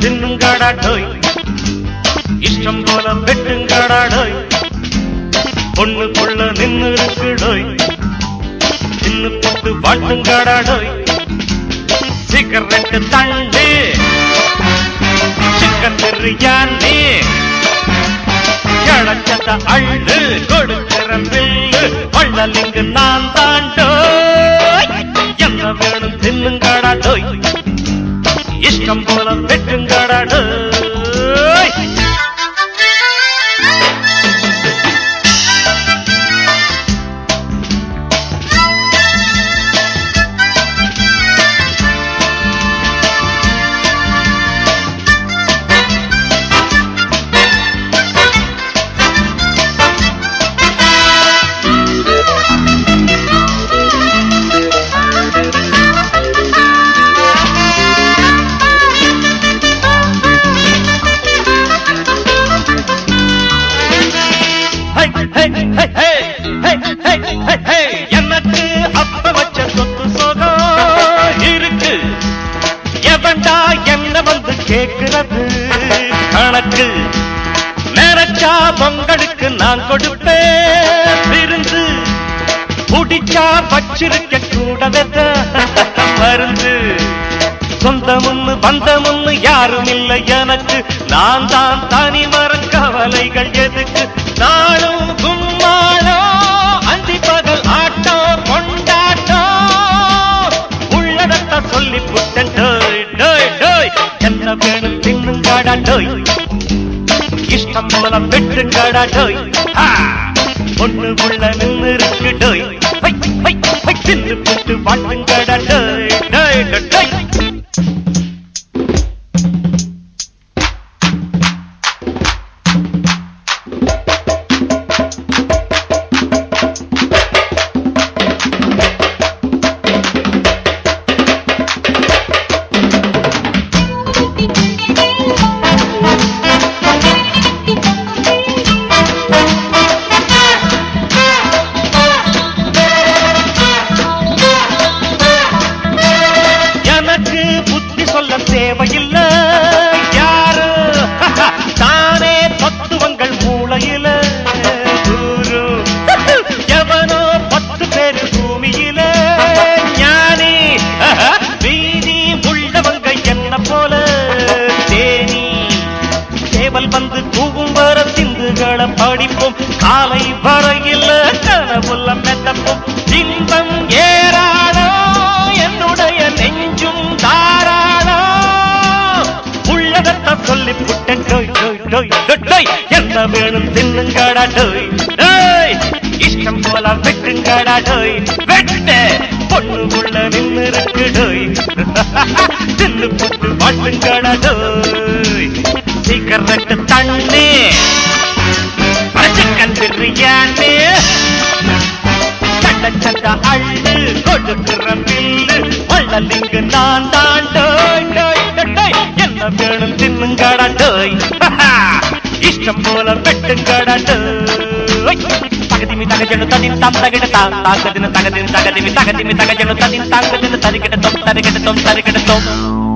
வெட்டுங்கடா டோய் இஷ்டம் போல வெட்டுங்கடா டோய் பொண்ணுக்குள்ள நின்னு இருக்கு டோய் சின்ன போட்டு வாட்டுங்கடா டோய் சிகரெட்டு தண்டு சிக்கன் பிரியாணி கிழச்சத அள்ளு. கொடுக்கிற பில்லு வள்ளலிங்கு நான் தாண்டோ என்ன வேணும் தின்னுங்கடா டோய் இஷ்டம் போல வெட்டுங்கடடு வந்து கணக்கு நினைச்சா பொங்கலுக்கு நான் கொடுப்பேன் விருந்து குடிச்சா வச்சிருக்க கூடவே மருந்து. சொந்தமுன்னு பந்தமுன்னு யாரும் இல்லை எனக்கு. நான் தான் தனி மரம் கவலைகள் எதுக்கு? தின்னுங்காடா டோய் இஷ்டம் போல வெட்டுங்காடா டோய் ஒண்ணு உள்ள சிந்துகளை படிப்போம் காலை வரையில் கனவுள்ள மெத்தப்போம் இன்பம் ஏறாளோ என்னுடைய நெஞ்சும் தாராளோ உள்ளதத்த சொல்லி புட்டன் டோய் டோய் டோய் டோய், என்ன வேணும் தின்னுங்கடா டோய். டோய் இஷ்டம் போல வெட்டுங்கடா டோய். வெட்டு பொண்ணு உள்ள நின்னு இருக்கு டோய். தின்னு போட்டு வாட்டுங்கடா டோய். வேணும் தின்னுங்கடா டோய் இஷ்டம் போல வெட்டுங்கடா டோய் தகதிமி தகஜனு தனின் தாம் தகிட தாம் தாங்கதின தகதின தகதிமி தகதிமி தகஜனு தனின் தாங்கதின தரிகிட தொம் தரிகிட தொம் தரிகிட தொம்